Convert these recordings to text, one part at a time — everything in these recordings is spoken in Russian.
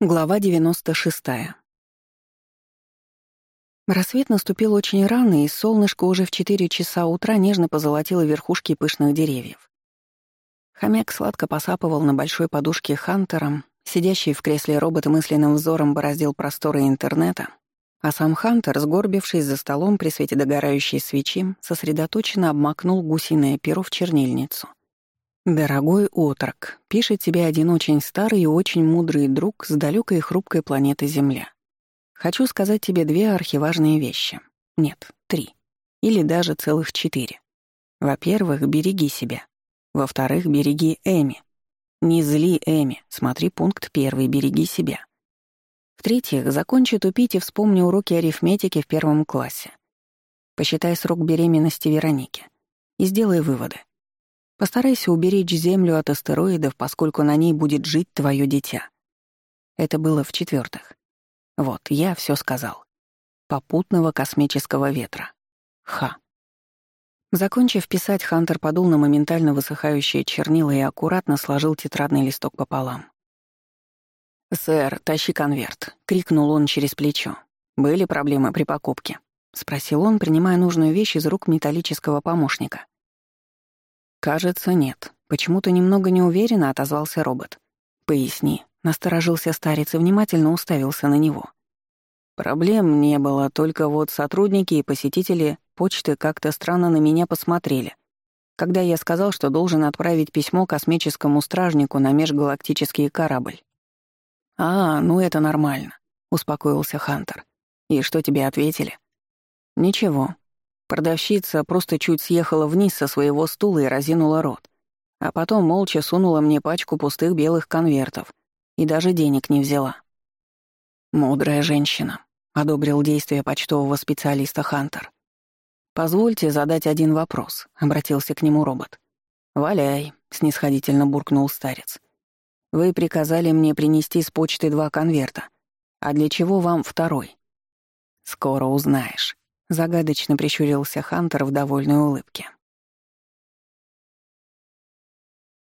Глава 96. Рассвет наступил очень рано, и солнышко уже в 4 часа утра нежно позолотило верхушки пышных деревьев. Хомяк сладко посапывал на большой подушке Хантером, сидящий в кресле робот мысленным взором бороздил просторы интернета, а сам Хантер, сгорбившись за столом при свете догорающей свечи, сосредоточенно обмакнул гусиное перо в чернильницу. Дорогой отрок, пишет тебе один очень старый и очень мудрый друг с далекой и хрупкой планеты Земля. Хочу сказать тебе две архиважные вещи. Нет, три. Или даже целых четыре. Во-первых, береги себя. Во-вторых, береги Эми. Не зли Эми, смотри пункт первый, береги себя. В-третьих, закончи тупить и вспомни уроки арифметики в первом классе. Посчитай срок беременности Вероники и сделай выводы. Постарайся уберечь Землю от астероидов, поскольку на ней будет жить твое дитя. Это было в-четвертых. Вот, я все сказал. Попутного космического ветра. Ха. Закончив писать, Хантер подул на моментально высыхающее чернила и аккуратно сложил тетрадный листок пополам. «Сэр, тащи конверт», — крикнул он через плечо. «Были проблемы при покупке?» — спросил он, принимая нужную вещь из рук металлического помощника. «Кажется, нет. Почему-то немного неуверенно отозвался робот. Поясни». Насторожился старец и внимательно уставился на него. «Проблем не было, только вот сотрудники и посетители почты как-то странно на меня посмотрели, когда я сказал, что должен отправить письмо космическому стражнику на межгалактический корабль». «А, ну это нормально», — успокоился Хантер. «И что тебе ответили?» «Ничего. Продавщица просто чуть съехала вниз со своего стула и разинула рот, а потом молча сунула мне пачку пустых белых конвертов и даже денег не взяла. «Мудрая женщина», — одобрил действие почтового специалиста Хантер. «Позвольте задать один вопрос», — обратился к нему робот. «Валяй», — снисходительно буркнул старец. «Вы приказали мне принести с почты два конверта. А для чего вам второй?» «Скоро узнаешь». Загадочно прищурился Хантер в довольной улыбке.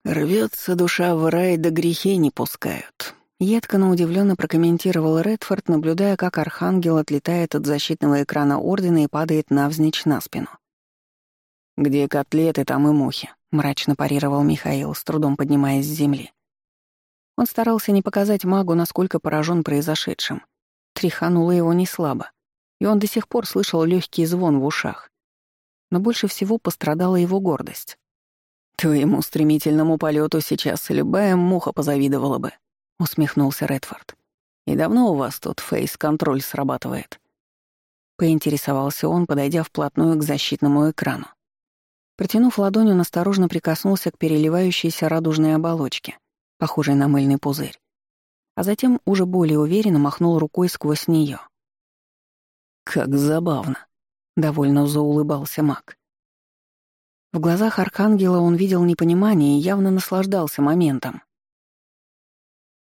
«Рвется душа в рай, да грехи не пускают», — едко, но удивленно прокомментировал Редфорд, наблюдая, как Архангел отлетает от защитного экрана Ордена и падает навзничь на спину. «Где котлеты, там и мухи», — мрачно парировал Михаил, с трудом поднимаясь с земли. Он старался не показать магу, насколько поражен произошедшим. Тряхануло его неслабо и он до сих пор слышал легкий звон в ушах. Но больше всего пострадала его гордость. «Твоему стремительному полету сейчас любая муха позавидовала бы», — усмехнулся Редфорд. «И давно у вас тут фейс-контроль срабатывает?» Поинтересовался он, подойдя вплотную к защитному экрану. Протянув ладонь, он осторожно прикоснулся к переливающейся радужной оболочке, похожей на мыльный пузырь. А затем уже более уверенно махнул рукой сквозь нее — «Как забавно!» — довольно заулыбался маг. В глазах Архангела он видел непонимание и явно наслаждался моментом.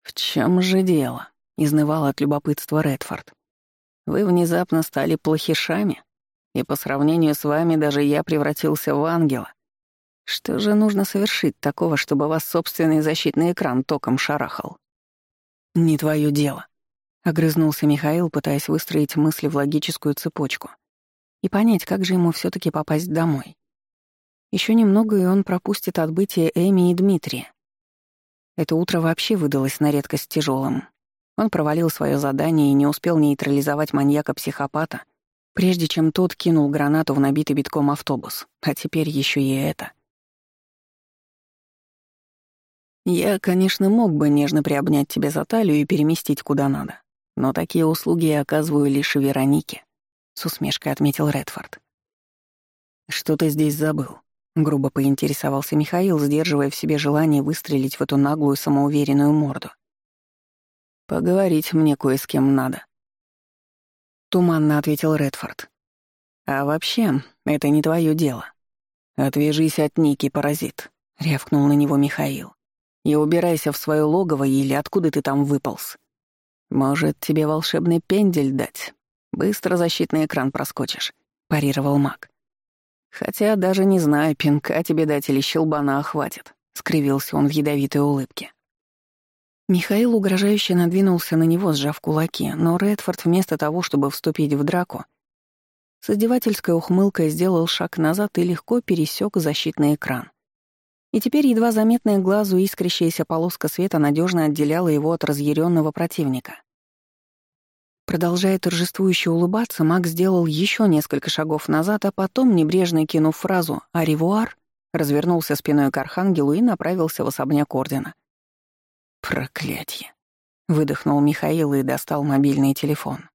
«В чем же дело?» — изнывал от любопытства Редфорд. «Вы внезапно стали плохишами, и по сравнению с вами даже я превратился в ангела. Что же нужно совершить такого, чтобы вас собственный защитный экран током шарахал?» «Не твое дело», Огрызнулся Михаил, пытаясь выстроить мысли в логическую цепочку и понять, как же ему все таки попасть домой. Еще немного, и он пропустит отбытие Эми и Дмитрия. Это утро вообще выдалось на редкость тяжелым. Он провалил свое задание и не успел нейтрализовать маньяка-психопата, прежде чем тот кинул гранату в набитый битком автобус. А теперь еще и это. Я, конечно, мог бы нежно приобнять тебя за талию и переместить куда надо. Но такие услуги я оказываю лишь Веронике», — с усмешкой отметил Редфорд. «Что ты здесь забыл?» — грубо поинтересовался Михаил, сдерживая в себе желание выстрелить в эту наглую самоуверенную морду. «Поговорить мне кое с кем надо», — туманно ответил Редфорд. «А вообще, это не твое дело. Отвяжись от Ники, паразит», — рявкнул на него Михаил. «И убирайся в свое логово или откуда ты там выполз». «Может, тебе волшебный пендель дать? Быстро защитный экран проскочишь», — парировал маг. «Хотя даже не знаю, пинка тебе дать или щелбана хватит», — скривился он в ядовитой улыбке. Михаил угрожающе надвинулся на него, сжав кулаки, но Редфорд вместо того, чтобы вступить в драку, с издевательской ухмылкой сделал шаг назад и легко пересек защитный экран. И теперь едва заметная глазу искрящаяся полоска света надежно отделяла его от разъяренного противника. Продолжая торжествующе улыбаться, Маг сделал еще несколько шагов назад, а потом, небрежно кинув фразу «Аривуар», развернулся спиной к Архангелу и направился в особняк Ордена. «Проклятье!» — выдохнул Михаил и достал мобильный телефон.